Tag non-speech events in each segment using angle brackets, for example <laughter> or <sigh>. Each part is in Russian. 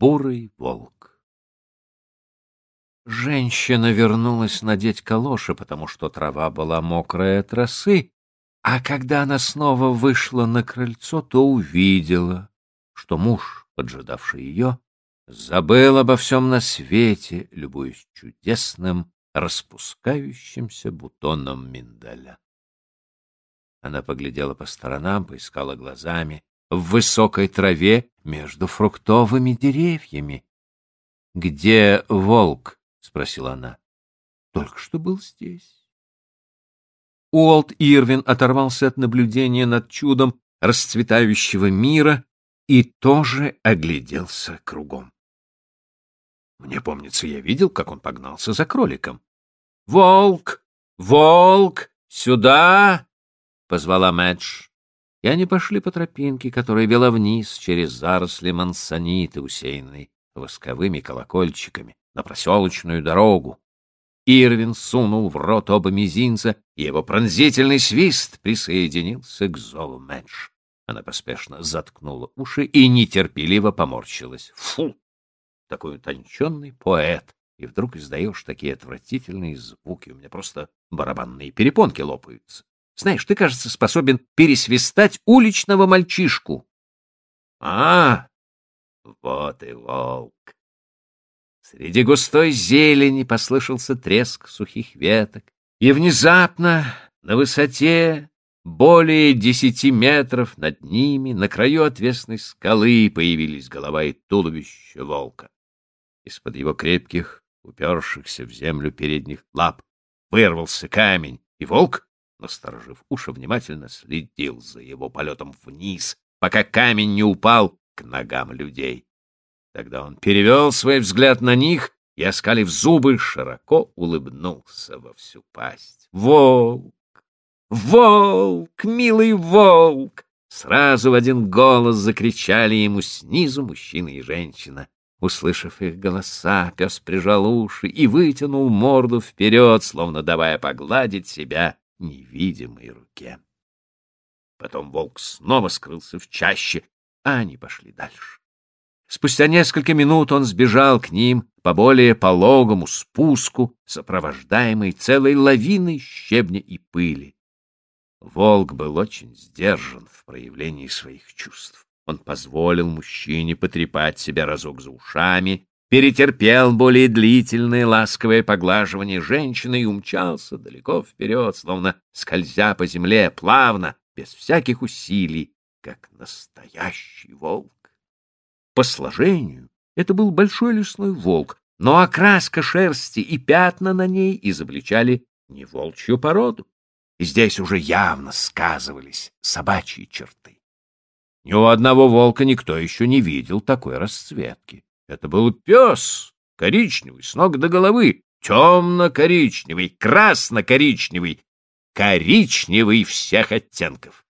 Бурый волк. Женщина вернулась надеть калоши, потому что трава была мокрая от росы, а когда она снова вышла на крыльцо, то увидела, что муж, поджидавший ее, забыл обо всем на свете, любуясь чудесным распускающимся бутоном миндаля. Она поглядела по сторонам, поискала глазами в высокой траве между фруктовыми деревьями. — Где волк? — спросила она. — Только что был здесь. Уолт Ирвин оторвался от наблюдения над чудом расцветающего мира и тоже огляделся кругом. Мне помнится, я видел, как он погнался за кроликом. «Волк! Волк! Сюда!» — позвала Мэдж. И они пошли по тропинке, которая вела вниз через заросли мансониты, усеянной восковыми колокольчиками, на проселочную дорогу. Ирвин сунул в рот оба мизинца, и его пронзительный свист присоединился к зову Мэдж. Она поспешно заткнула уши и нетерпеливо поморщилась. Фу! Такой утонченный поэт! И вдруг издаешь такие отвратительные звуки. У меня просто барабанные перепонки лопаются. Знаешь, ты, кажется, способен пересвистать уличного мальчишку. А, вот и волк. Среди густой зелени послышался треск сухих веток, и внезапно на высоте более десяти метров над ними, на краю отвесной скалы, появились голова и туловище волка. Из-под его крепких, упершихся в землю передних лап, вырвался камень, и волк, насторожив уши, внимательно следил за его полетом вниз, пока камень не упал к ногам людей. Тогда он перевел свой взгляд на них и, оскалив зубы, широко улыбнулся во всю пасть. «Волк! «Волк! Милый волк!» Сразу в один голос закричали ему снизу мужчина и женщина. Услышав их голоса, пес прижал уши и вытянул морду вперед, словно давая погладить себя невидимой руке. Потом волк снова скрылся в чаще, а они пошли дальше. Спустя несколько минут он сбежал к ним по более пологому спуску, сопровождаемый целой лавиной щебня и пыли. Волк был очень сдержан в проявлении своих чувств. Он позволил мужчине потрепать себя разок за ушами, перетерпел более длительное ласковое поглаживание женщины и умчался далеко вперед, словно скользя по земле плавно, без всяких усилий, как настоящий волк. По сложению это был большой лесной волк, но окраска шерсти и пятна на ней изобличали не волчью породу и здесь уже явно сказывались собачьи черты. Ни у одного волка никто еще не видел такой расцветки. Это был пес, коричневый, с ног до головы, темно-коричневый, красно-коричневый, коричневый всех оттенков.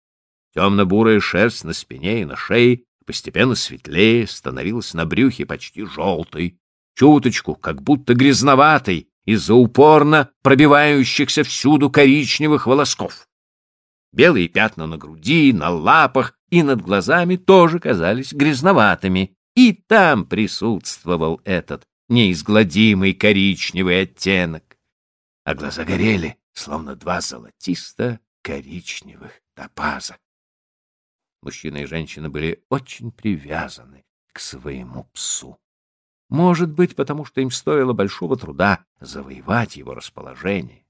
Темно-бурая шерсть на спине и на шее постепенно светлее, становилась на брюхе почти желтой, чуточку, как будто грязноватой, из-за упорно пробивающихся всюду коричневых волосков. Белые пятна на груди, на лапах и над глазами тоже казались грязноватыми, и там присутствовал этот неизгладимый коричневый оттенок. А глаза горели, словно два золотисто-коричневых топаза. Мужчина и женщина были очень привязаны к своему псу. Может быть, потому что им стоило большого труда завоевать его расположение.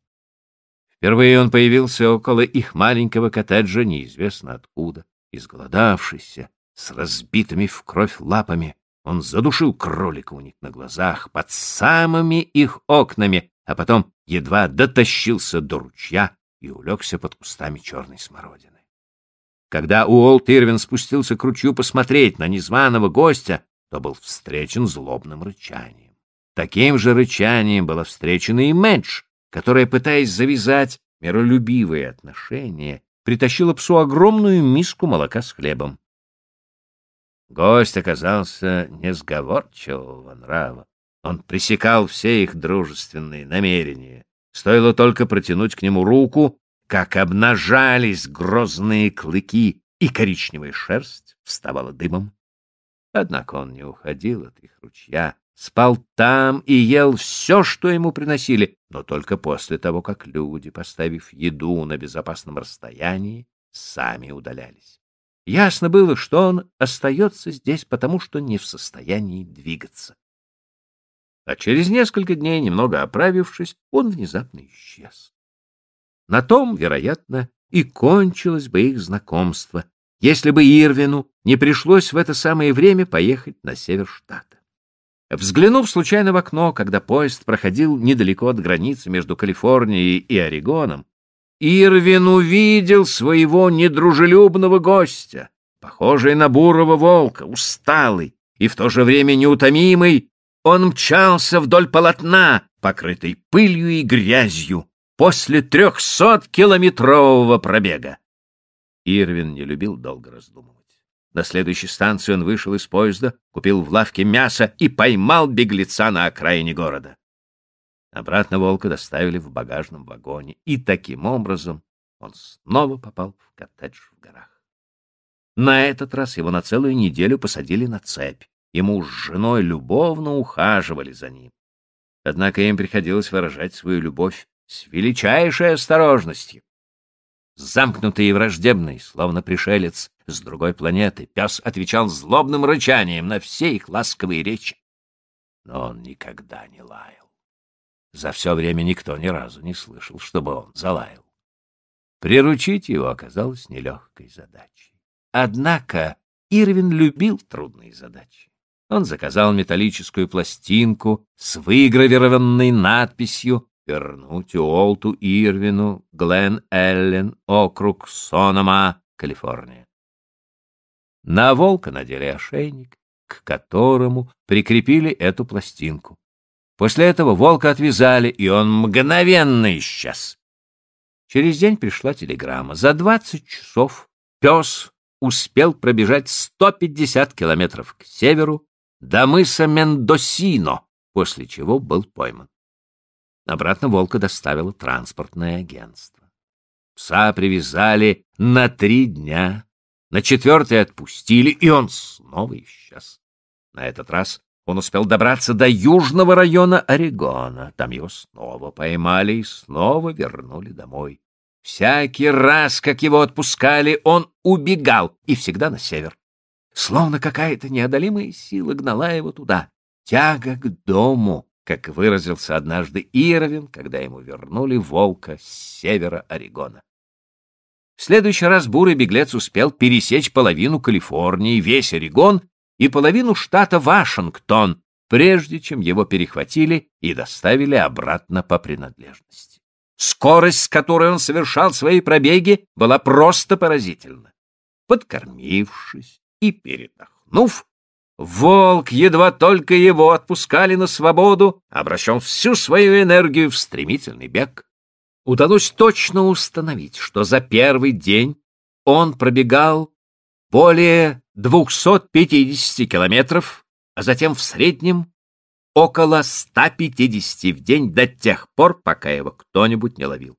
Впервые он появился около их маленького коттеджа неизвестно откуда. Изголодавшийся, с разбитыми в кровь лапами, он задушил кролика у них на глазах, под самыми их окнами, а потом едва дотащился до ручья и улегся под кустами черной смородины. Когда Уолт Ирвин спустился к ручью посмотреть на незваного гостя, то был встречен злобным рычанием. Таким же рычанием была встречена и Мэдж, которая, пытаясь завязать миролюбивые отношения, притащила псу огромную миску молока с хлебом. Гость оказался несговорчивого нрава. Он пресекал все их дружественные намерения. Стоило только протянуть к нему руку, как обнажались грозные клыки, и коричневая шерсть вставала дымом. Однако он не уходил от их ручья, спал там и ел все, что ему приносили, но только после того, как люди, поставив еду на безопасном расстоянии, сами удалялись. Ясно было, что он остается здесь, потому что не в состоянии двигаться. А через несколько дней, немного оправившись, он внезапно исчез. На том, вероятно, и кончилось бы их знакомство, если бы Ирвину не пришлось в это самое время поехать на север штата. Взглянув случайно в окно, когда поезд проходил недалеко от границы между Калифорнией и Орегоном, Ирвин увидел своего недружелюбного гостя, похожий на бурого волка, усталый и в то же время неутомимый, он мчался вдоль полотна, покрытой пылью и грязью, после трехсоткилометрового пробега. Ирвин не любил долго раздумывать. На следующей станции он вышел из поезда, купил в лавке мясо и поймал беглеца на окраине города. Обратно волка доставили в багажном вагоне, и таким образом он снова попал в коттедж в горах. На этот раз его на целую неделю посадили на цепь. Ему с женой любовно ухаживали за ним. Однако им приходилось выражать свою любовь с величайшей осторожностью. Замкнутый и враждебный, словно пришелец с другой планеты, пес отвечал злобным рычанием на все их ласковые речи. Но он никогда не лаял. За все время никто ни разу не слышал, чтобы он залаял. Приручить его оказалось нелегкой задачей. Однако Ирвин любил трудные задачи. Он заказал металлическую пластинку с выгравированной надписью «Вернуть Уолту Ирвину, Глен Эллен, округ Сонома, Калифорния». На волка надели ошейник, к которому прикрепили эту пластинку. После этого волка отвязали, и он мгновенно исчез. Через день пришла телеграмма. За двадцать часов пес успел пробежать 150 километров к северу до мыса Мендосино, после чего был пойман. Обратно волка доставило транспортное агентство. Пса привязали на три дня, на четвертый отпустили, и он снова исчез. На этот раз он успел добраться до южного района Орегона. Там его снова поймали и снова вернули домой. Всякий раз, как его отпускали, он убегал, и всегда на север. Словно какая-то неодолимая сила гнала его туда. Тяга к дому, как выразился однажды Ирвин, когда ему вернули волка с севера Орегона. В следующий раз бурый беглец успел пересечь половину Калифорнии, весь Орегон и половину штата Вашингтон, прежде чем его перехватили и доставили обратно по принадлежности. Скорость, с которой он совершал свои пробеги, была просто поразительна. Подкормившись и передохнув, волк, едва только его отпускали на свободу, обращал всю свою энергию в стремительный бег. Удалось точно установить, что за первый день он пробегал более 250 километров, а затем в среднем около 150 в день до тех пор, пока его кто-нибудь не ловил.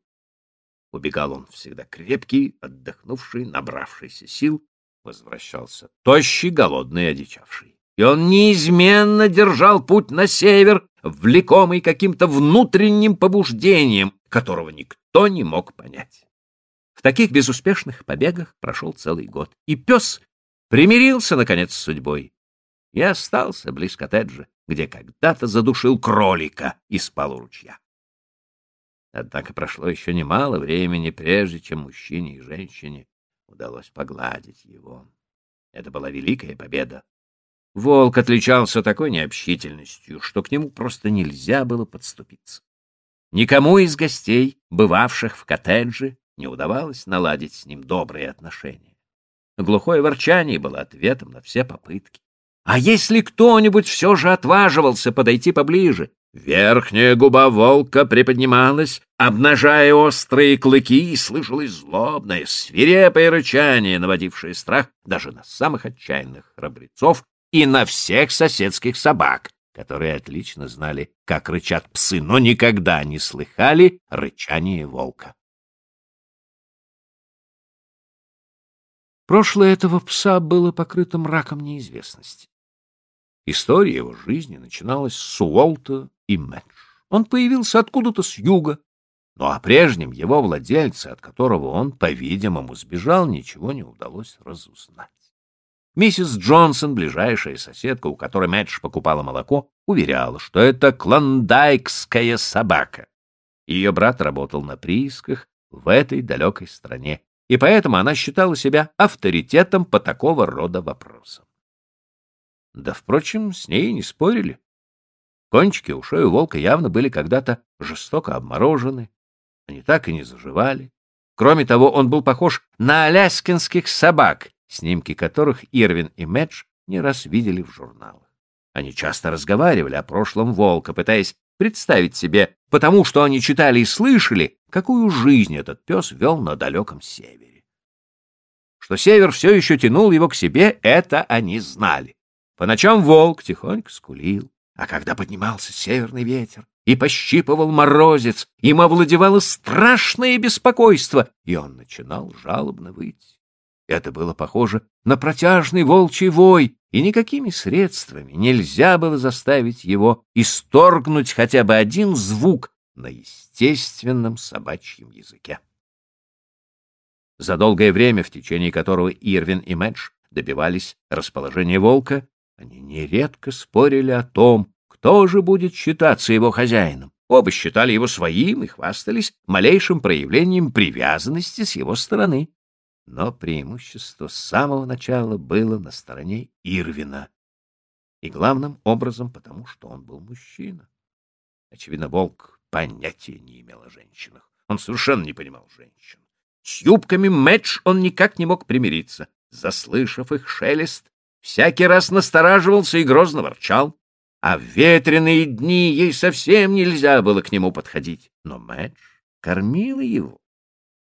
Убегал он всегда крепкий, отдохнувший, набравшийся сил, возвращался тощий, голодный, одичавший. И он неизменно держал путь на север, влекомый каким-то внутренним побуждением, которого никто не мог понять. В таких безуспешных побегах прошел целый год, и пес примирился, наконец, с судьбой и остался близ коттеджа, где когда-то задушил кролика и спал ручья. Однако прошло еще немало времени, прежде чем мужчине и женщине удалось погладить его. Это была великая победа. Волк отличался такой необщительностью, что к нему просто нельзя было подступиться. Никому из гостей, бывавших в коттедже, не удавалось наладить с ним добрые отношения. Глухое ворчание было ответом на все попытки. А если кто-нибудь все же отваживался подойти поближе, верхняя губа волка приподнималась, обнажая острые клыки, и слышалось злобное, свирепое рычание, наводившее страх даже на самых отчаянных храбрецов и на всех соседских собак, которые отлично знали, как рычат псы, но никогда не слыхали рычание волка. Прошлое этого пса было покрыто мраком неизвестности. История его жизни начиналась с Уолта и Мэтч. Он появился откуда-то с юга, но о прежнем его владельце, от которого он, по-видимому, сбежал, ничего не удалось разузнать. Миссис Джонсон, ближайшая соседка, у которой Мэтч покупала молоко, уверяла, что это клондайкская собака. Ее брат работал на приисках в этой далекой стране, и поэтому она считала себя авторитетом по такого рода вопросам. Да, впрочем, с ней не спорили. Кончики ушей у волка явно были когда-то жестоко обморожены, они так и не заживали. Кроме того, он был похож на аляскинских собак, снимки которых Ирвин и Мэдж не раз видели в журналах. Они часто разговаривали о прошлом волка, пытаясь представить себе, потому что они читали и слышали, какую жизнь этот пес вел на далеком севере. Что север все еще тянул его к себе, это они знали. По ночам волк тихонько скулил, а когда поднимался северный ветер и пощипывал морозец, им овладевало страшное беспокойство, и он начинал жалобно выть. Это было похоже на протяжный волчий вой, и никакими средствами нельзя было заставить его исторгнуть хотя бы один звук на естественном собачьем языке. За долгое время, в течение которого Ирвин и Мэдж добивались расположения волка, они нередко спорили о том, кто же будет считаться его хозяином. Оба считали его своим и хвастались малейшим проявлением привязанности с его стороны. Но преимущество с самого начала было на стороне Ирвина. И главным образом потому, что он был мужчина. Очевидно, волк понятия не имел о женщинах. Он совершенно не понимал женщин. С юбками Мэтч он никак не мог примириться. Заслышав их шелест, всякий раз настораживался и грозно ворчал. А в ветреные дни ей совсем нельзя было к нему подходить. Но Мэтч кормила его.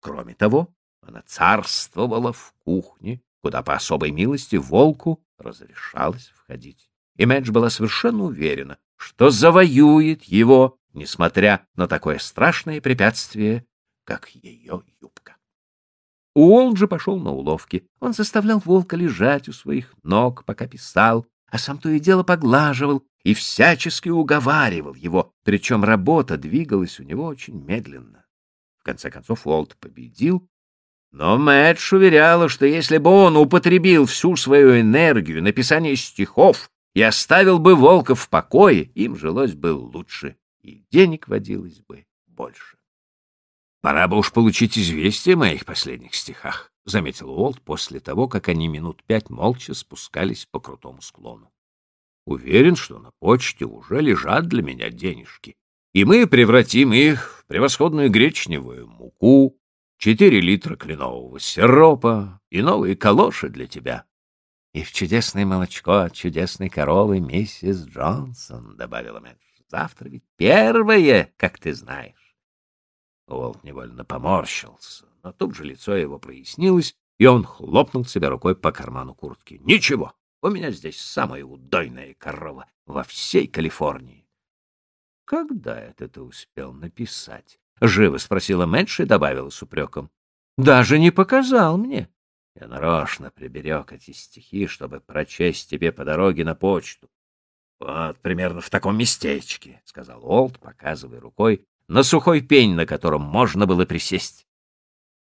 Кроме того, она царствовала в кухне, куда по особой милости волку разрешалось входить. И Мэдж была совершенно уверена, что завоюет его, несмотря на такое страшное препятствие, как ее юбка. Уолт же пошел на уловки. Он заставлял волка лежать у своих ног, пока писал, а сам то и дело поглаживал и всячески уговаривал его, причем работа двигалась у него очень медленно. В конце концов Уолт победил, но Мэтч уверяла, что если бы он употребил всю свою энергию на писание стихов и оставил бы волка в покое, им жилось бы лучше, и денег водилось бы больше. Пора бы уж получить известие о моих последних стихах, — заметил Уолт после того, как они минут пять молча спускались по крутому склону. Уверен, что на почте уже лежат для меня денежки, и мы превратим их в превосходную гречневую муку, четыре литра кленового сиропа и новые калоши для тебя. — И в чудесное молочко от чудесной коровы миссис Джонсон, — добавила Мэдж. — Завтра ведь первое, как ты знаешь. Уолт невольно поморщился, но тут же лицо его прояснилось, и он хлопнул себя рукой по карману куртки. — Ничего, у меня здесь самая удойная корова во всей Калифорнии. — Когда это ты успел написать? — живо спросила Мэтч и добавила с упреком. — Даже не показал мне. Я нарочно приберег эти стихи, чтобы прочесть тебе по дороге на почту. — Вот примерно в таком местечке, — сказал Олд, показывая рукой на сухой пень, на котором можно было присесть.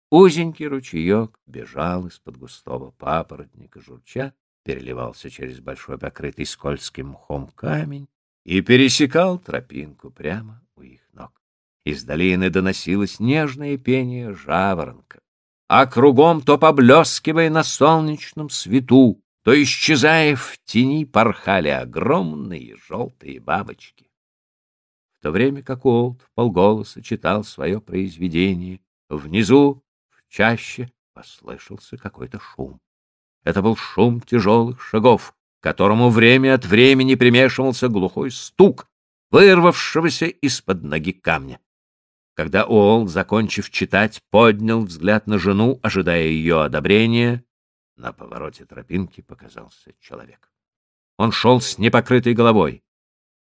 Узенький ручеек бежал из-под густого папоротника, журча, переливался через большой покрытый скользким мхом камень и пересекал тропинку прямо. Из долины доносилось нежное пение жаворонка, а кругом, то поблескивая на солнечном свету, то исчезая в тени, порхали огромные желтые бабочки в то время как Уолт полголоса читал свое произведение, внизу, в чаще, послышался какой-то шум. Это был шум тяжелых шагов, к которому время от времени примешивался глухой стук, вырвавшегося из-под ноги камня. Когда Уолт, закончив читать, поднял взгляд на жену, ожидая ее одобрения, на повороте тропинки показался человек. Он шел с непокрытой головой,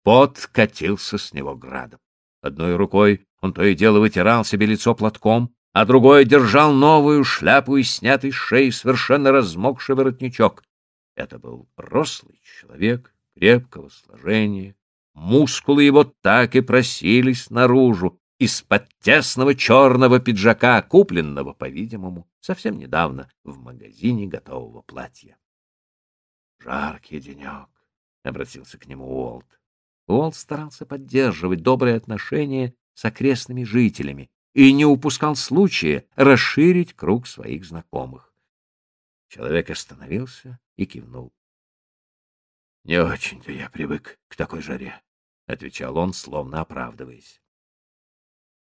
Пот катился с него градом. Одной рукой он то и дело вытирал себе лицо платком, а другой держал новую шляпу и снятый с шеи совершенно размокший воротничок. Это был рослый человек, крепкого сложения. Мускулы его так и просились наружу из-под тесного черного пиджака, купленного, по-видимому, совсем недавно в магазине готового платья. «Жаркий денек», — обратился к нему Уолт. Уолт старался поддерживать добрые отношения с окрестными жителями и не упускал случая расширить круг своих знакомых. Человек остановился и кивнул. — Не очень-то я привык к такой жаре, — отвечал он, словно оправдываясь. —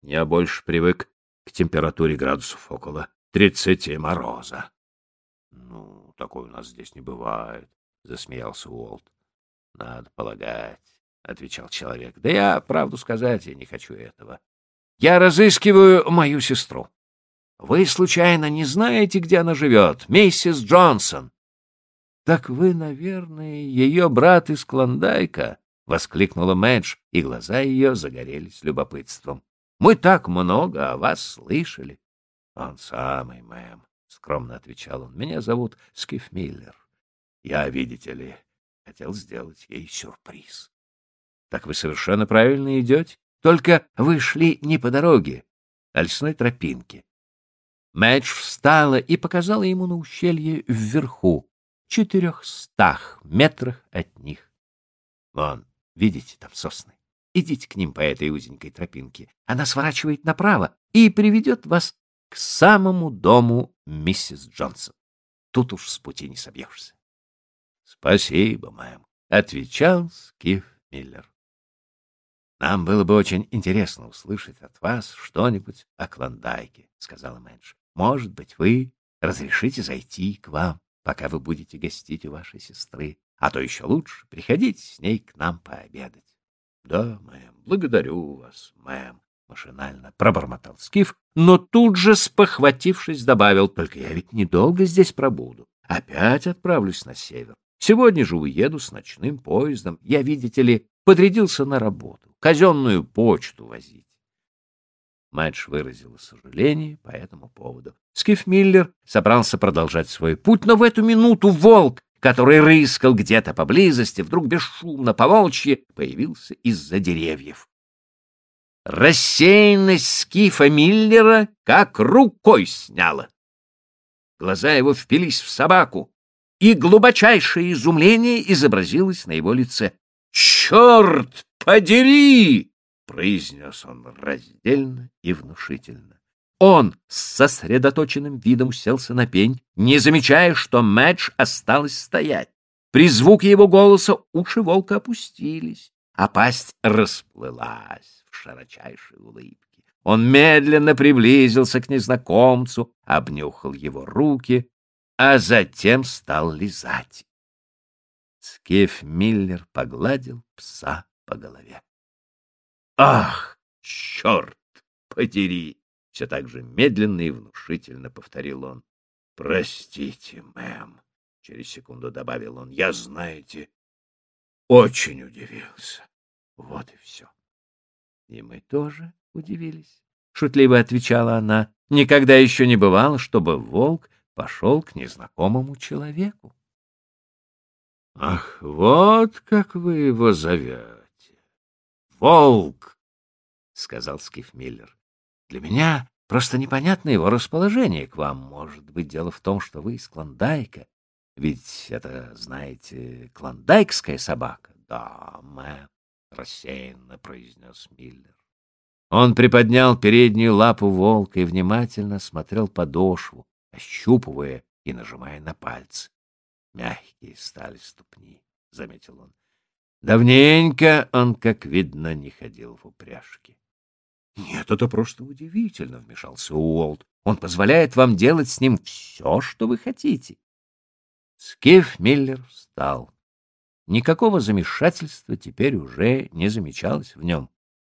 Я больше привык к температуре градусов около тридцати мороза. — Ну, такой у нас здесь не бывает, — засмеялся Уолт. — Надо полагать, — отвечал человек. — Да я, правду сказать, я не хочу этого. Я разыскиваю мою сестру. Вы, случайно, не знаете, где она живет? Миссис Джонсон. — Так вы, наверное, ее брат из Клондайка? — воскликнула Мэдж, и глаза ее загорелись любопытством. — Мы так много о вас слышали. — Он самый, мэм, — скромно отвечал он. — Меня зовут Скиф Миллер. Я, видите ли, хотел сделать ей сюрприз. — Так вы совершенно правильно идете. Только вы шли не по дороге, а лесной тропинке. Мэдж встала и показала ему на ущелье вверху, четырехстах метрах от них. Вон, видите, там сосны. Идите к ним по этой узенькой тропинке. Она сворачивает направо и приведет вас к самому дому миссис Джонсон. Тут уж с пути не собьешься. — Спасибо, мэм, — отвечал Скиф Миллер. — Нам было бы очень интересно услышать от вас что-нибудь о Клондайке, — сказала Мэдж. Может быть, вы разрешите зайти к вам, пока вы будете гостить у вашей сестры, а то еще лучше приходите с ней к нам пообедать. — Да, мэм, благодарю вас, мэм, — машинально пробормотал Скиф, но тут же, спохватившись, добавил, — только я ведь недолго здесь пробуду. Опять отправлюсь на север. Сегодня же уеду с ночным поездом. Я, видите ли, подрядился на работу, казенную почту возить. Мэдж выразила сожаление по этому поводу. Скиф Миллер собрался продолжать свой путь, но в эту минуту волк, который рыскал где-то поблизости, вдруг бесшумно по волчьи появился из-за деревьев. Рассеянность Скифа Миллера как рукой сняла. Глаза его впились в собаку, и глубочайшее изумление изобразилось на его лице. «Черт подери!» произнес он раздельно и внушительно. Он с сосредоточенным видом селся на пень, не замечая, что Мэдж осталась стоять. При звуке его голоса уши волка опустились, а пасть расплылась в широчайшей улыбке. Он медленно приблизился к незнакомцу, обнюхал его руки, а затем стал лизать. Скиф Миллер погладил пса по голове. «Ах, черт подери!» — все так же медленно и внушительно повторил он. «Простите, мэм», — через секунду добавил он, — «я, знаете, очень удивился. Вот и все». «И мы тоже удивились», — шутливо отвечала она. «Никогда еще не бывало, чтобы волк пошел к незнакомому человеку». «Ах, вот как вы его зовете!» волк, — сказал Скиф Миллер. — Для меня просто непонятно его расположение к вам. Может быть, дело в том, что вы из Клондайка. Ведь это, знаете, клондайкская собака. — Да, мэм, — рассеянно произнес Миллер. Он приподнял переднюю лапу волка и внимательно смотрел подошву, ощупывая и нажимая на пальцы. Мягкие стали ступни, — заметил он. Давненько он, как видно, не ходил в упряжке. — Нет, это просто удивительно, — вмешался Уолт. — Он позволяет вам делать с ним все, что вы хотите. Скиф Миллер встал. Никакого замешательства теперь уже не замечалось в нем.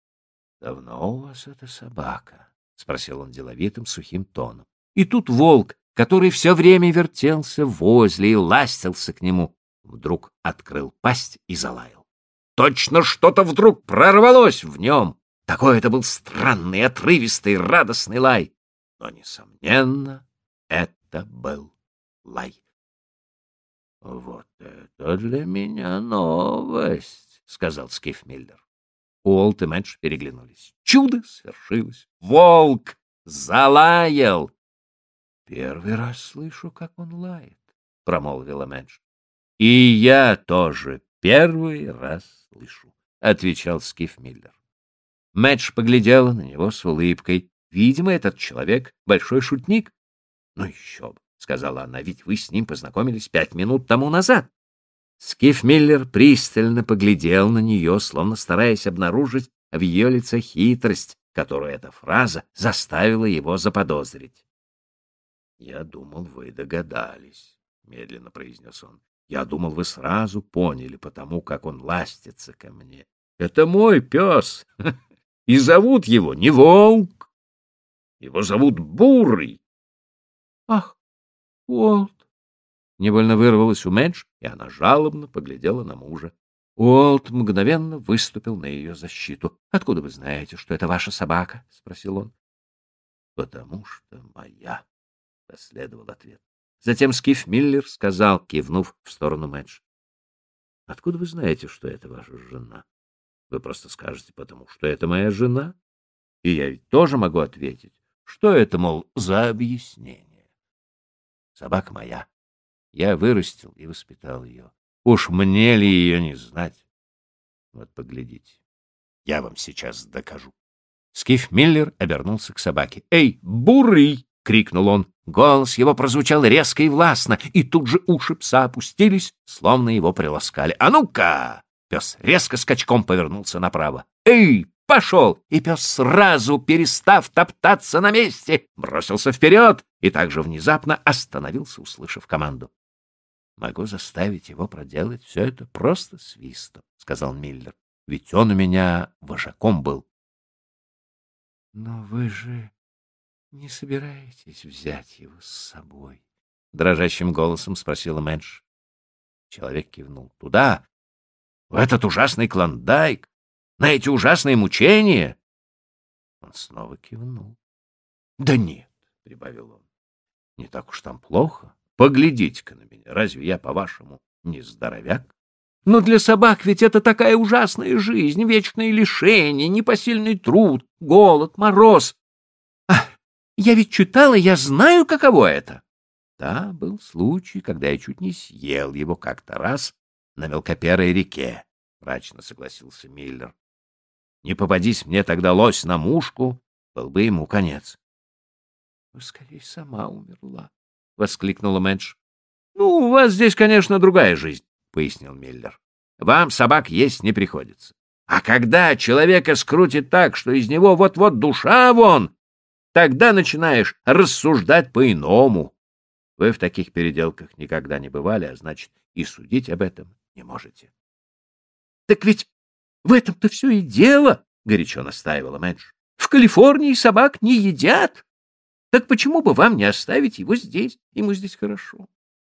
— Давно у вас эта собака? — спросил он деловитым сухим тоном. И тут волк, который все время вертелся возле и ластился к нему, вдруг открыл пасть и залаял. Точно что-то вдруг прорвалось в нем. Такой это был странный, отрывистый, радостный лай. Но, несомненно, это был лай — Вот это для меня новость, — сказал Скиф Миллер. Уолт и Мэдж переглянулись. Чудо свершилось. Волк залаял. — Первый раз слышу, как он лает, — промолвила Мэдж. — И я тоже первый раз слышу, — отвечал Скиф Миллер. Мэдж поглядела на него с улыбкой. Видимо, этот человек — большой шутник. — Ну еще бы, — сказала она, — ведь вы с ним познакомились пять минут тому назад. Скиф Миллер пристально поглядел на нее, словно стараясь обнаружить в ее лице хитрость, которую эта фраза заставила его заподозрить. — Я думал, вы догадались, — медленно произнес он. — Я думал, вы сразу поняли, потому как он ластится ко мне. Это мой пес, <laughs> и зовут его не Волк, его зовут Бурый. — Ах, Волк! Невольно вырвалась у Мэдж, и она жалобно поглядела на мужа. Уолт мгновенно выступил на ее защиту. — Откуда вы знаете, что это ваша собака? — спросил он. — Потому что моя, — последовал ответ. Затем Скиф Миллер сказал, кивнув в сторону Мэдж. — Откуда вы знаете, что это ваша жена? Вы просто скажете, потому что это моя жена. И я ведь тоже могу ответить, что это, мол, за объяснение. Собака моя, я вырастил и воспитал ее. Уж мне ли ее не знать? Вот поглядите. Я вам сейчас докажу. Скиф Миллер обернулся к собаке. «Эй, бурый!» — крикнул он. Голос его прозвучал резко и властно, и тут же уши пса опустились, словно его приласкали. «А ну-ка!» Пес резко скачком повернулся направо. «Эй, пошел!» И пес сразу, перестав топтаться на месте, бросился вперед и также внезапно остановился, услышав команду. Могу заставить его проделать все это просто свистом, — сказал Миллер. — Ведь он у меня вожаком был. — Но вы же не собираетесь взять его с собой? — дрожащим голосом спросила Мэдж. Человек кивнул. — Туда, в этот ужасный клондайк, на эти ужасные мучения. Он снова кивнул. — Да нет, — прибавил он, — не так уж там плохо. Поглядите-ка на меня, разве я, по-вашему, не здоровяк? Но для собак ведь это такая ужасная жизнь, вечное лишение, непосильный труд, голод, мороз. А, я ведь читала, я знаю, каково это. Да, был случай, когда я чуть не съел его как-то раз на мелкоперой реке, — мрачно согласился Миллер. Не попадись мне тогда лось на мушку, был бы ему конец. — Скорее, сама умерла, воскликнула Мэдж. Ну, у вас здесь, конечно, другая жизнь, пояснил Миллер. Вам собак есть не приходится. А когда человека скрутит так, что из него вот-вот душа вон, тогда начинаешь рассуждать по-иному. Вы в таких переделках никогда не бывали, а значит, и судить об этом не можете. — Так ведь в этом-то все и дело, — горячо настаивала Мэдж. — В Калифорнии собак не едят. Так почему бы вам не оставить его здесь? Ему здесь хорошо.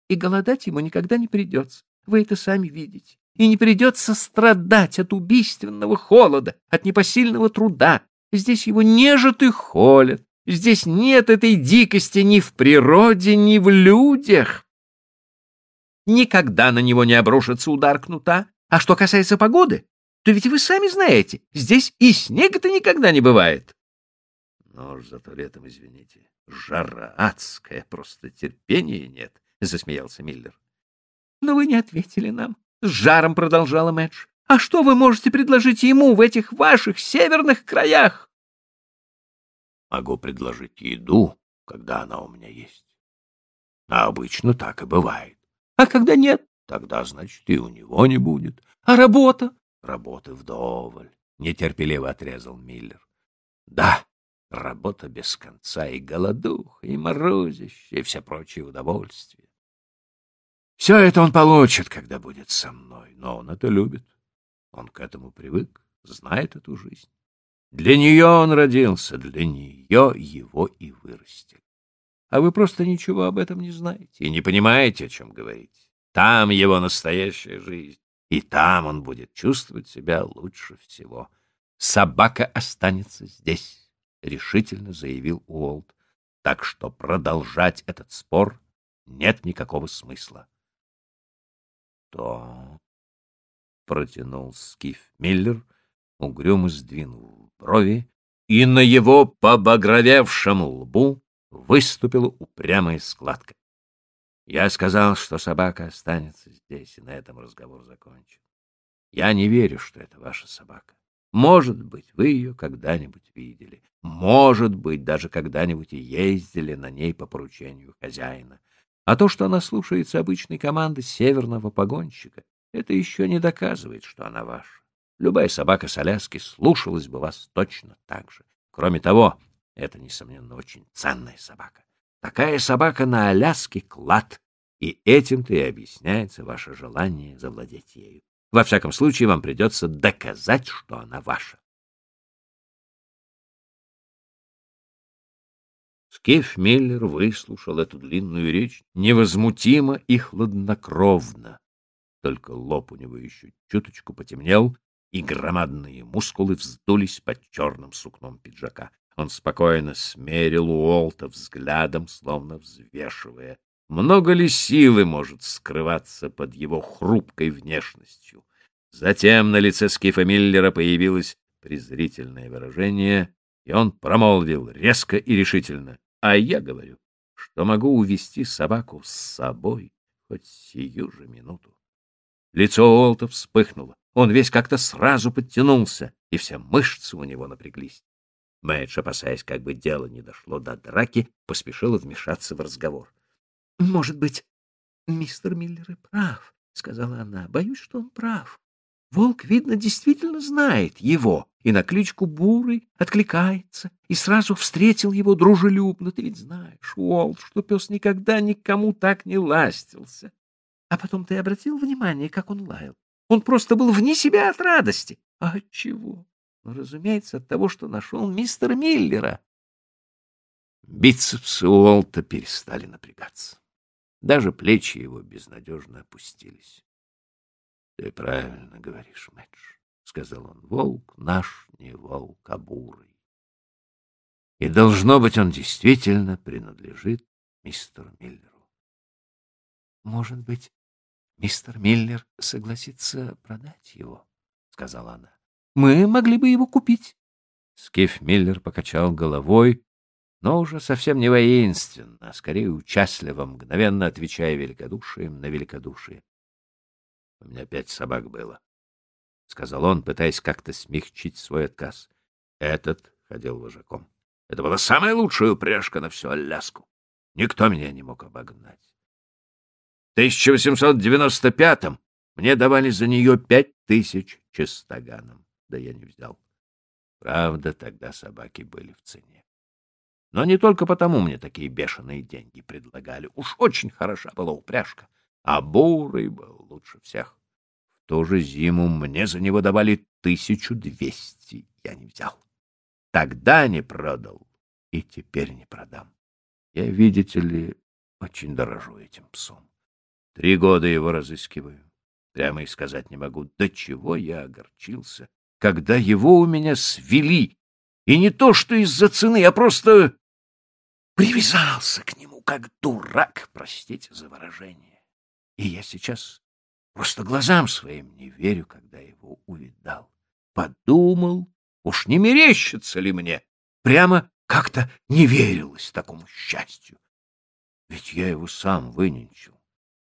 И голодать ему никогда не придется. Вы это сами видите. И не придется страдать от убийственного холода, от непосильного труда. Здесь его нежат и холят. Здесь нет этой дикости ни в природе, ни в людях. Никогда на него не обрушится удар кнута. А что касается погоды, то ведь вы сами знаете, здесь и снега-то никогда не бывает. Но уж зато летом, извините, жара адская, просто терпения нет, — засмеялся Миллер. — Но вы не ответили нам, — с жаром продолжала Мэтч. — А что вы можете предложить ему в этих ваших северных краях? — Могу предложить еду, когда она у меня есть. А обычно так и бывает. — А когда нет? — Тогда, значит, и у него не будет. — А работа? — Работы вдоволь, — нетерпеливо отрезал Миллер. — Да, Работа без конца, и голодух, и морозище, и все прочие удовольствия. Все это он получит, когда будет со мной, но он это любит. Он к этому привык, знает эту жизнь. Для нее он родился, для нее его и вырастили. А вы просто ничего об этом не знаете и не понимаете, о чем говорите. Там его настоящая жизнь, и там он будет чувствовать себя лучше всего. Собака останется здесь решительно заявил Уолт. Так что продолжать этот спор нет никакого смысла. Что? Протянул Скиф Миллер, угрюмо сдвинул брови, и на его побагровевшем лбу выступила упрямая складка. Я сказал, что собака останется здесь, и на этом разговор закончен. Я не верю, что это ваша собака. Может быть, вы ее когда-нибудь видели. Может быть, даже когда-нибудь и ездили на ней по поручению хозяина. А то, что она слушается обычной команды северного погонщика, это еще не доказывает, что она ваша. Любая собака с Аляски слушалась бы вас точно так же. Кроме того, это, несомненно, очень ценная собака. Такая собака на Аляске — клад, и этим-то и объясняется ваше желание завладеть ею. Во всяком случае, вам придется доказать, что она ваша. Скиф Миллер выслушал эту длинную речь невозмутимо и хладнокровно. Только лоб у него еще чуточку потемнел, и громадные мускулы вздулись под черным сукном пиджака. Он спокойно смерил Уолта взглядом, словно взвешивая, много ли силы может скрываться под его хрупкой внешностью. Затем на лице Скифа Миллера появилось презрительное выражение, и он промолвил резко и решительно. А я говорю, что могу увести собаку с собой хоть сию же минуту. Лицо Уолта вспыхнуло. Он весь как-то сразу подтянулся, и все мышцы у него напряглись. Мэдж, опасаясь, как бы дело не дошло до драки, поспешила вмешаться в разговор. — Может быть, мистер Миллер и прав, — сказала она. — Боюсь, что он прав. Волк, видно, действительно знает его, и на кличку Бурый откликается, и сразу встретил его дружелюбно. Ты ведь знаешь, Уолт, что пес никогда никому так не ластился. А потом ты обратил внимание, как он лаял? Он просто был вне себя от радости. А от чего? Ну, разумеется, от того, что нашел мистера Миллера. Бицепсы Уолта перестали напрягаться. Даже плечи его безнадежно опустились. — Ты правильно говоришь, Мэтч, — сказал он. — Волк наш не волк, а бурый. И, должно быть, он действительно принадлежит мистеру Миллеру. — Может быть, мистер Миллер согласится продать его, — сказала она. — Мы могли бы его купить. Скиф Миллер покачал головой, но уже совсем не воинственно, а скорее участливо, мгновенно отвечая великодушием на великодушие. — У меня пять собак было, — сказал он, пытаясь как-то смягчить свой отказ. Этот ходил вожаком. Это была самая лучшая упряжка на всю Аляску. Никто меня не мог обогнать. В 1895-м мне давали за нее пять тысяч чистоганом. Да я не взял. Правда, тогда собаки были в цене. Но не только потому мне такие бешеные деньги предлагали. Уж очень хороша была упряжка а бурый был лучше всех. В ту же зиму мне за него давали тысячу двести, я не взял. Тогда не продал и теперь не продам. Я, видите ли, очень дорожу этим псом. Три года его разыскиваю. Прямо и сказать не могу, до чего я огорчился, когда его у меня свели. И не то, что из-за цены, а просто привязался к нему, как дурак, простите за выражение. И я сейчас просто глазам своим не верю, когда его увидал. Подумал, уж не мерещится ли мне? Прямо как-то не верилось такому счастью. Ведь я его сам выненчил,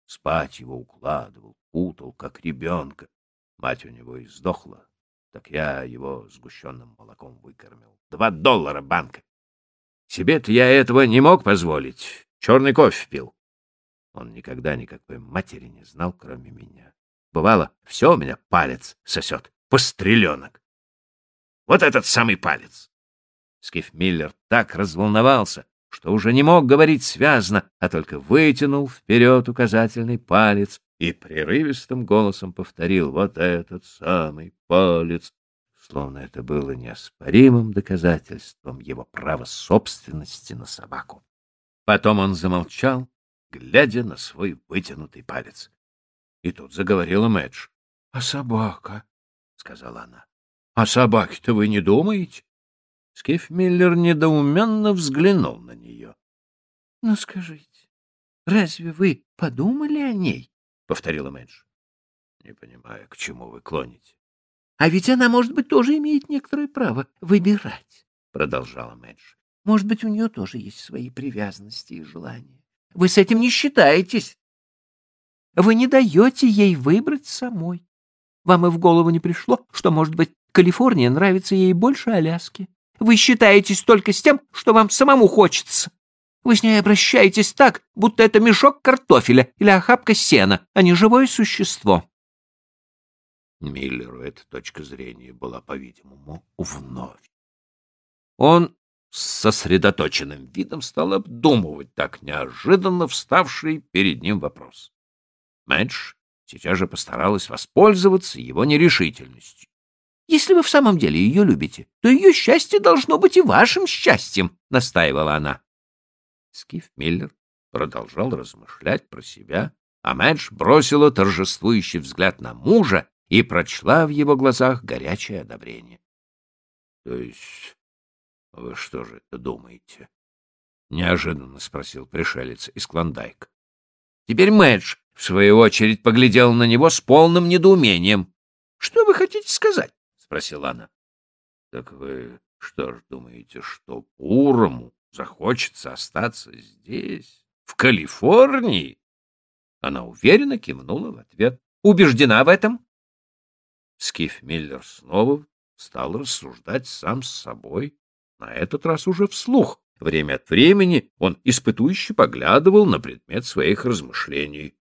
спать его укладывал, путал, как ребенка. Мать у него и сдохла, так я его сгущенным молоком выкормил. Два доллара банка. Себе-то я этого не мог позволить. Черный кофе пил. Он никогда никакой матери не знал, кроме меня. Бывало, все у меня палец сосет, постреленок. Вот этот самый палец. Скиф Миллер так разволновался, что уже не мог говорить связно, а только вытянул вперед указательный палец и прерывистым голосом повторил «Вот этот самый палец!» словно это было неоспоримым доказательством его права собственности на собаку. Потом он замолчал глядя на свой вытянутый палец. И тут заговорила Мэдж. — А собака? — сказала она. — А собаки-то вы не думаете? Скиф Миллер недоуменно взглянул на нее. — Ну, скажите, разве вы подумали о ней? — повторила Мэдж. — Не понимаю, к чему вы клоните. — А ведь она, может быть, тоже имеет некоторое право выбирать, — продолжала Мэдж. — Может быть, у нее тоже есть свои привязанности и желания. Вы с этим не считаетесь. Вы не даете ей выбрать самой. Вам и в голову не пришло, что, может быть, Калифорния нравится ей больше Аляски. Вы считаетесь только с тем, что вам самому хочется. Вы с ней обращаетесь так, будто это мешок картофеля или охапка сена, а не живое существо. Миллеру эта точка зрения была, по-видимому, вновь. Он с сосредоточенным видом стал обдумывать так неожиданно вставший перед ним вопрос. Мэдж сейчас же постаралась воспользоваться его нерешительностью. «Если вы в самом деле ее любите, то ее счастье должно быть и вашим счастьем», — настаивала она. Скиф Миллер продолжал размышлять про себя, а Мэдж бросила торжествующий взгляд на мужа и прочла в его глазах горячее одобрение. — То есть вы что же это думаете? — неожиданно спросил пришелец из Клондайка. Теперь Мэдж, в свою очередь, поглядел на него с полным недоумением. — Что вы хотите сказать? — спросила она. — Так вы что ж думаете, что Пурому захочется остаться здесь, в Калифорнии? Она уверенно кивнула в ответ. — Убеждена в этом? Скиф Миллер снова стал рассуждать сам с собой, на этот раз уже вслух. Время от времени он испытующе поглядывал на предмет своих размышлений.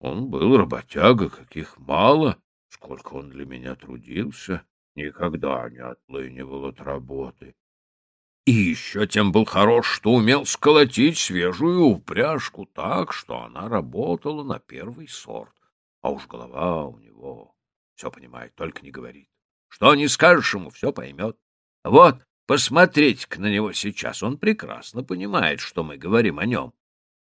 Он был работяга, каких мало, сколько он для меня трудился, никогда не отлынивал от работы. И еще тем был хорош, что умел сколотить свежую упряжку так, что она работала на первый сорт. А уж голова у него все понимает, только не говорит. Что не скажешь ему, все поймет. Вот, посмотрите-ка на него сейчас, он прекрасно понимает, что мы говорим о нем.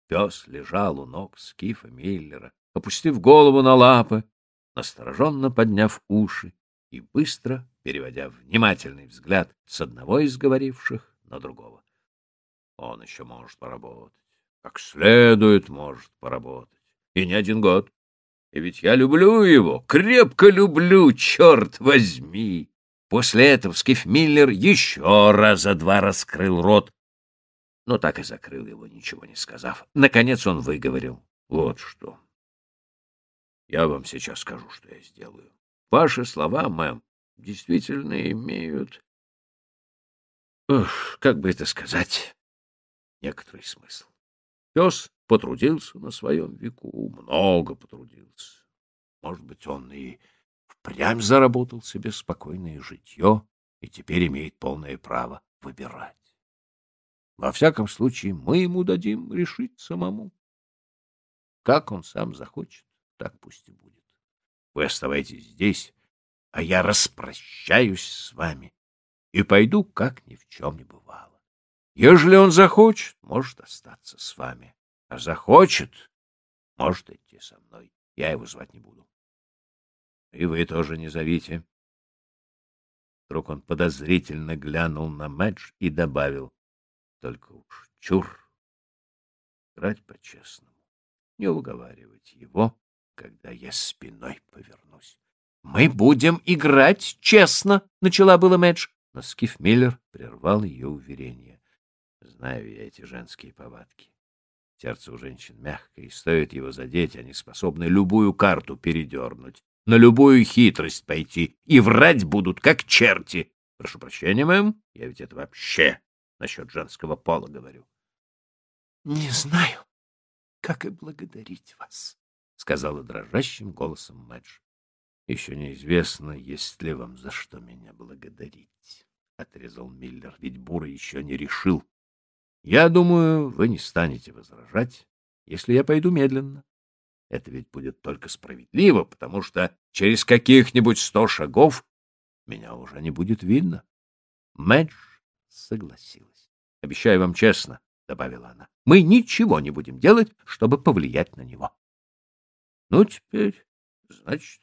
Пес лежал у ног Скифа Миллера, опустив голову на лапы, настороженно подняв уши и быстро переводя внимательный взгляд с одного из говоривших на другого. Он еще может поработать, как следует может поработать, и не один год. И ведь я люблю его, крепко люблю, черт возьми. После этого Скиф Миллер еще раза два раскрыл рот, но так и закрыл его, ничего не сказав. Наконец он выговорил. Вот что. Я вам сейчас скажу, что я сделаю. Ваши слова, мэм, действительно имеют... Ох, как бы это сказать? Некоторый смысл. Пес потрудился на своем веку, много потрудился. Может быть, он и впрямь заработал себе спокойное житье и теперь имеет полное право выбирать. Во всяком случае, мы ему дадим решить самому. Как он сам захочет, так пусть и будет. Вы оставайтесь здесь, а я распрощаюсь с вами и пойду, как ни в чем не бывало. Ежели он захочет, может остаться с вами, а захочет, может идти со мной. Я его звать не буду. И вы тоже не зовите. Вдруг он подозрительно глянул на Мэдж и добавил. Только уж чур. Играть по-честному. Не уговаривать его, когда я спиной повернусь. — Мы будем играть честно, — начала была Мэдж. Но Скиф Миллер прервал ее уверение. Знаю я эти женские повадки. Сердце у женщин мягкое, и стоит его задеть, они способны любую карту передернуть, на любую хитрость пойти, и врать будут, как черти. Прошу прощения, мэм, я ведь это вообще насчет женского пола говорю. — Не знаю, как и благодарить вас, — сказала дрожащим голосом Мэдж. — Еще неизвестно, есть ли вам за что меня благодарить, — отрезал Миллер, ведь Бура еще не решил, я думаю, вы не станете возражать, если я пойду медленно. Это ведь будет только справедливо, потому что через каких-нибудь сто шагов меня уже не будет видно. Мэдж согласилась. — Обещаю вам честно, — добавила она, — мы ничего не будем делать, чтобы повлиять на него. — Ну, теперь, значит,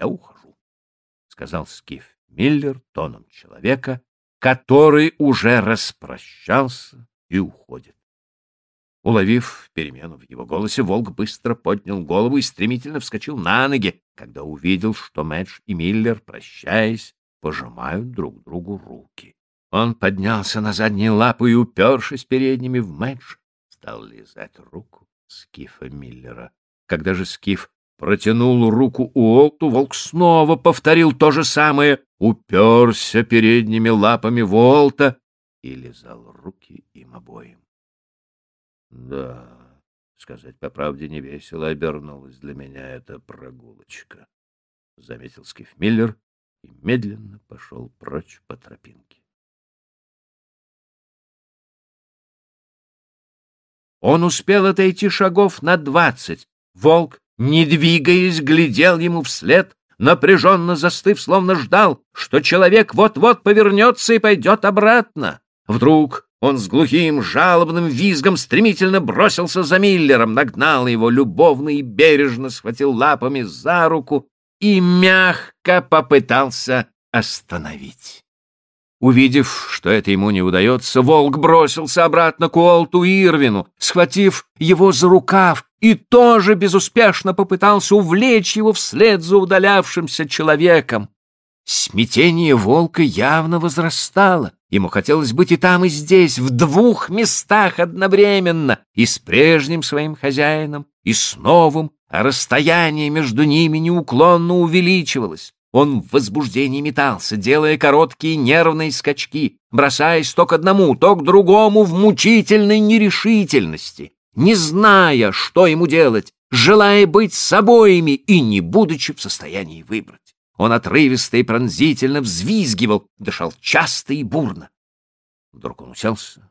я ухожу, — сказал Скиф Миллер тоном человека, который уже распрощался и уходит. Уловив перемену в его голосе, волк быстро поднял голову и стремительно вскочил на ноги, когда увидел, что Мэдж и Миллер, прощаясь, пожимают друг другу руки. Он поднялся на задние лапы и, упершись передними в Мэдж, стал лизать руку Скифа Миллера. Когда же Скиф протянул руку Уолту, волк снова повторил то же самое, уперся передними лапами Волта и лизал руки им обоим. Да, сказать по правде, не весело обернулась для меня эта прогулочка, — заметил Скиф Миллер и медленно пошел прочь по тропинке. Он успел отойти шагов на двадцать. Волк, не двигаясь, глядел ему вслед, напряженно застыв, словно ждал, что человек вот-вот повернется и пойдет обратно. Вдруг он с глухим, жалобным визгом стремительно бросился за Миллером, нагнал его любовно и бережно схватил лапами за руку и мягко попытался остановить. Увидев, что это ему не удается, волк бросился обратно к Уолту Ирвину, схватив его за рукав, и тоже безуспешно попытался увлечь его вслед за удалявшимся человеком. Смятение волка явно возрастало. Ему хотелось быть и там, и здесь, в двух местах одновременно, и с прежним своим хозяином, и с новым, а расстояние между ними неуклонно увеличивалось. Он в возбуждении метался, делая короткие нервные скачки, бросаясь то к одному, то к другому в мучительной нерешительности, не зная, что ему делать, желая быть с обоими и не будучи в состоянии выбрать. Он отрывисто и пронзительно взвизгивал, дышал часто и бурно. Вдруг он уселся,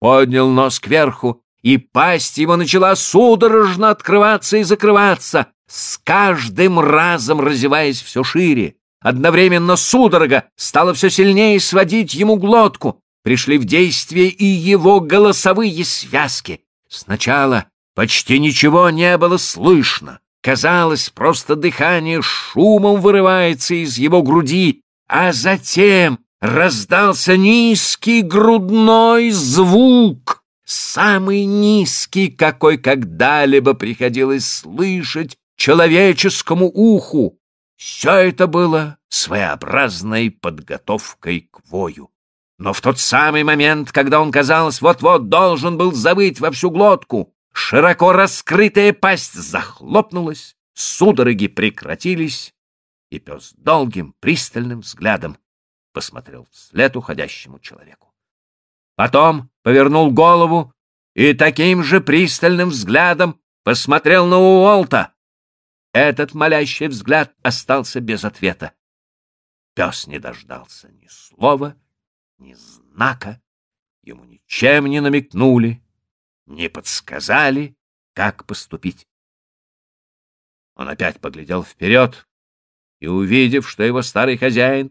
поднял нос кверху, и пасть его начала судорожно открываться и закрываться, с каждым разом разеваясь все шире. Одновременно судорога стала все сильнее сводить ему глотку. Пришли в действие и его голосовые связки. Сначала почти ничего не было слышно. Казалось, просто дыхание шумом вырывается из его груди, а затем раздался низкий грудной звук, самый низкий, какой когда-либо приходилось слышать человеческому уху. Все это было своеобразной подготовкой к вою. Но в тот самый момент, когда он, казалось, вот-вот должен был завыть во всю глотку, Широко раскрытая пасть захлопнулась, судороги прекратились, и пес долгим пристальным взглядом посмотрел вслед уходящему человеку. Потом повернул голову и таким же пристальным взглядом посмотрел на Уолта. Этот молящий взгляд остался без ответа. Пес не дождался ни слова, ни знака, ему ничем не намекнули, не подсказали, как поступить. Он опять поглядел вперед и, увидев, что его старый хозяин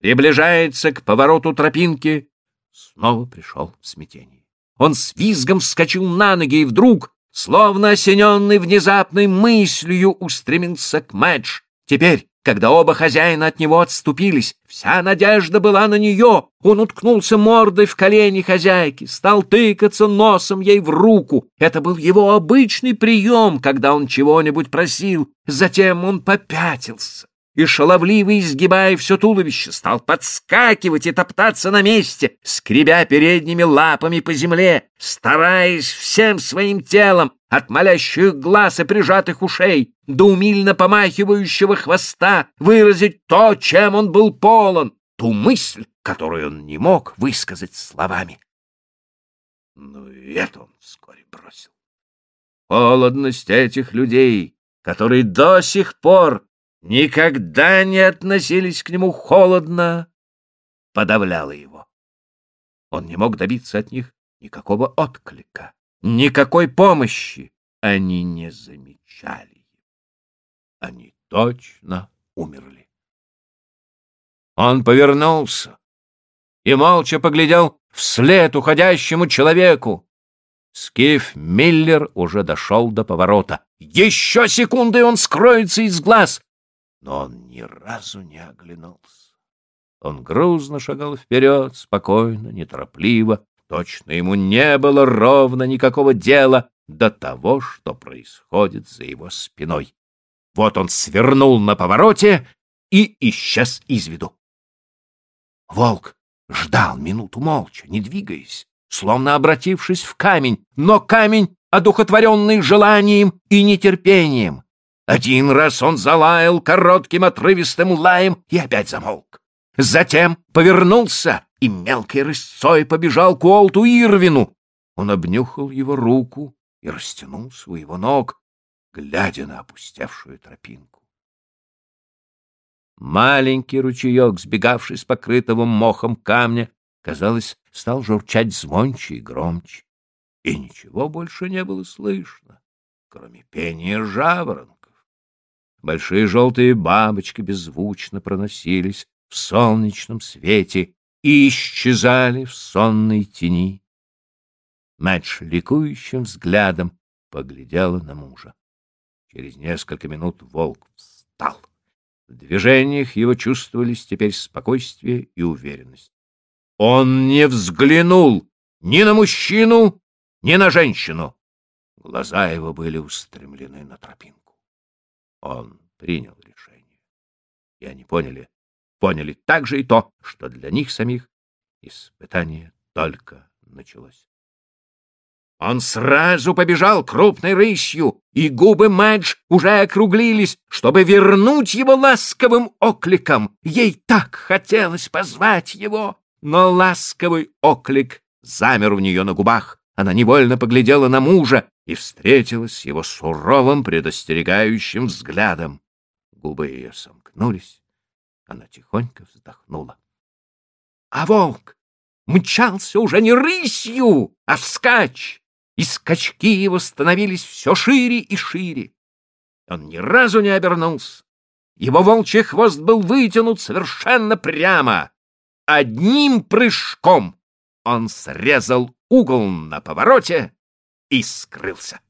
приближается к повороту тропинки, снова пришел в смятение. Он с визгом вскочил на ноги и вдруг, словно осененный внезапной мыслью, устремился к Мэдж. Теперь когда оба хозяина от него отступились, вся надежда была на нее. Он уткнулся мордой в колени хозяйки, стал тыкаться носом ей в руку. Это был его обычный прием, когда он чего-нибудь просил. Затем он попятился и, шаловливо изгибая все туловище, стал подскакивать и топтаться на месте, скребя передними лапами по земле, стараясь всем своим телом от молящих глаз и прижатых ушей до умильно помахивающего хвоста выразить то, чем он был полон, ту мысль, которую он не мог высказать словами. Но и это он вскоре бросил. Холодность этих людей, которые до сих пор никогда не относились к нему холодно, подавляла его. Он не мог добиться от них никакого отклика. Никакой помощи они не замечали. Они точно умерли. Он повернулся и молча поглядел вслед уходящему человеку. Скиф Миллер уже дошел до поворота. Еще секунды, он скроется из глаз. Но он ни разу не оглянулся. Он грузно шагал вперед, спокойно, неторопливо, Точно ему не было ровно никакого дела до того, что происходит за его спиной. Вот он свернул на повороте и исчез из виду. Волк ждал минуту молча, не двигаясь, словно обратившись в камень, но камень, одухотворенный желанием и нетерпением. Один раз он залаял коротким отрывистым лаем и опять замолк. Затем повернулся и мелкой рысцой побежал к Уолту Ирвину. Он обнюхал его руку и растянул своего ног, глядя на опустевшую тропинку. Маленький ручеек, сбегавший с покрытого мохом камня, казалось, стал журчать звонче и громче, и ничего больше не было слышно, кроме пения жаворонков. Большие желтые бабочки беззвучно проносились в солнечном свете и исчезали в сонной тени. Мэтч ликующим взглядом поглядела на мужа. Через несколько минут волк встал. В движениях его чувствовались теперь спокойствие и уверенность. Он не взглянул ни на мужчину, ни на женщину. Глаза его были устремлены на тропинку. Он принял решение. И они поняли, поняли также и то, что для них самих испытание только началось. Он сразу побежал крупной рысью, и губы Мэдж уже округлились, чтобы вернуть его ласковым окликом. Ей так хотелось позвать его, но ласковый оклик замер у нее на губах. Она невольно поглядела на мужа и встретилась его суровым предостерегающим взглядом. Губы ее сомкнулись, она тихонько вздохнула. А волк мчался уже не рысью, а вскачь и скачки его становились все шире и шире. Он ни разу не обернулся. Его волчий хвост был вытянут совершенно прямо. Одним прыжком он срезал угол на повороте и скрылся.